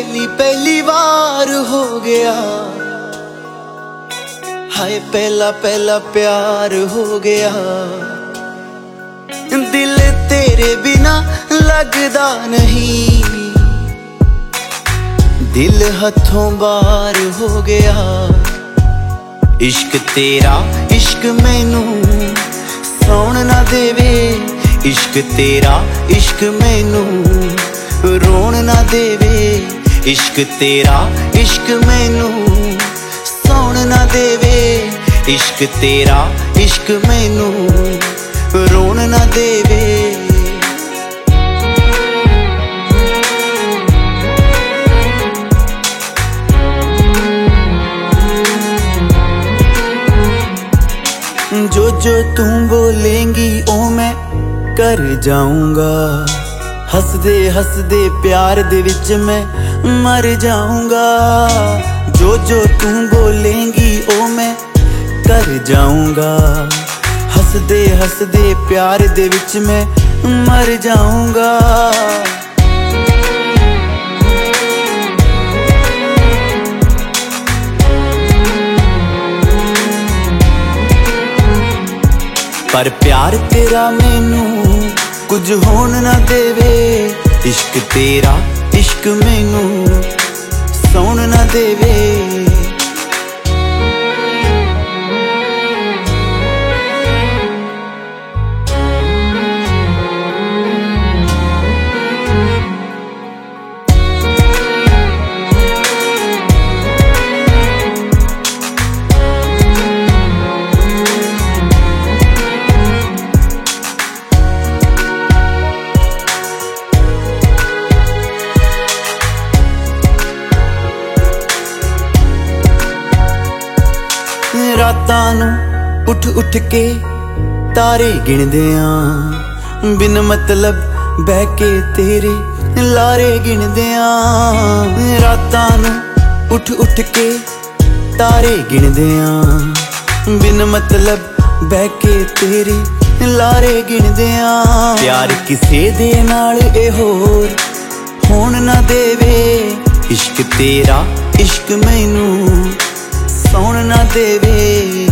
पहली पहली बार हो गया। हाय, पहला पहला प्यार हो गया। दिल तेरे बिना लगदा नहीं। दिल हथों बार हो गया। इश्क तेरा, इश्क मैनू सौन ना देवे। इश्क तेरा, इश्क मैनू रोन ना देवे। इश्क तेरा, इश्क मैनू सुन ना देवे। इश्क तेरा, इश्क मैनू रोन ना देवे। जो जो तुम बोलेंगी, ओ मैं कर जाऊँगा। ਹੱਸਦੇ ਹੱਸਦੇ ਪਿਆਰ ਦੇ ਵਿੱਚ ਮੈਂ ਮਰ ਜਾਊਂਗਾ ਜੋ ਜੋ ਤੂੰ ਬੋਲੇਂਗੀ ਉਹ ਮੈਂ ਕਰ ਜਾਊਂਗਾ ਹੱਸਦੇ ਹੱਸਦੇ ਪਿਆਰ ਦੇ ਵਿੱਚ ਮੈਂ ਮਰ ਜਾਊਂਗਾ ਪਰ ਪਿਆਰ ਤੇਰਾ ਮੈਨੂੰ ਕੁਝ ਹੋਣ ਨਾ ਦੇਵੇ। ਇਸ਼ਕ ਤੇਰਾ ਇਸ਼ਕ ਮੈਨੂੰ ਸੌਣ ਨਾ ਦੇਵੇ। ਰਾਤਾਂ ਨੂੰ ਉੱਠ ਉੱਠ ਕੇ ਤਾਰੇ ਗਿਣਦੇ ਆਂ। ਬਿਨ ਮਤਲਬ ਬਹਿ ਕੇ ਤੇਰੇ ਲਾਰੇ ਗਿਣਦੇ ਆਂ। ਰਾਤਾਂ ਨੂੰ ਉੱਠ ਉੱਠ ਕੇ ਤਾਰੇ ਗਿਣਦੇ ਆਂ। ਬਿਨ ਮਤਲਬ ਬਹਿ ਕੇ ਤੇਰੇ ਲਾਰੇ ਗਿਣਦੇ ਆਂ। ਪਿਆਰ ਕਿਸੇ ਦੇ ਨਾਲ ਇਹ ਹੋਰ ਹੋਣ ਨਾ ਦੇਵੇ। ਇਸ਼ਕ ਤੇਰਾ ਇਸ਼ਕ ਮੈਨੂੰ ਸੌਣ ਨਾ ਦੇਵੇ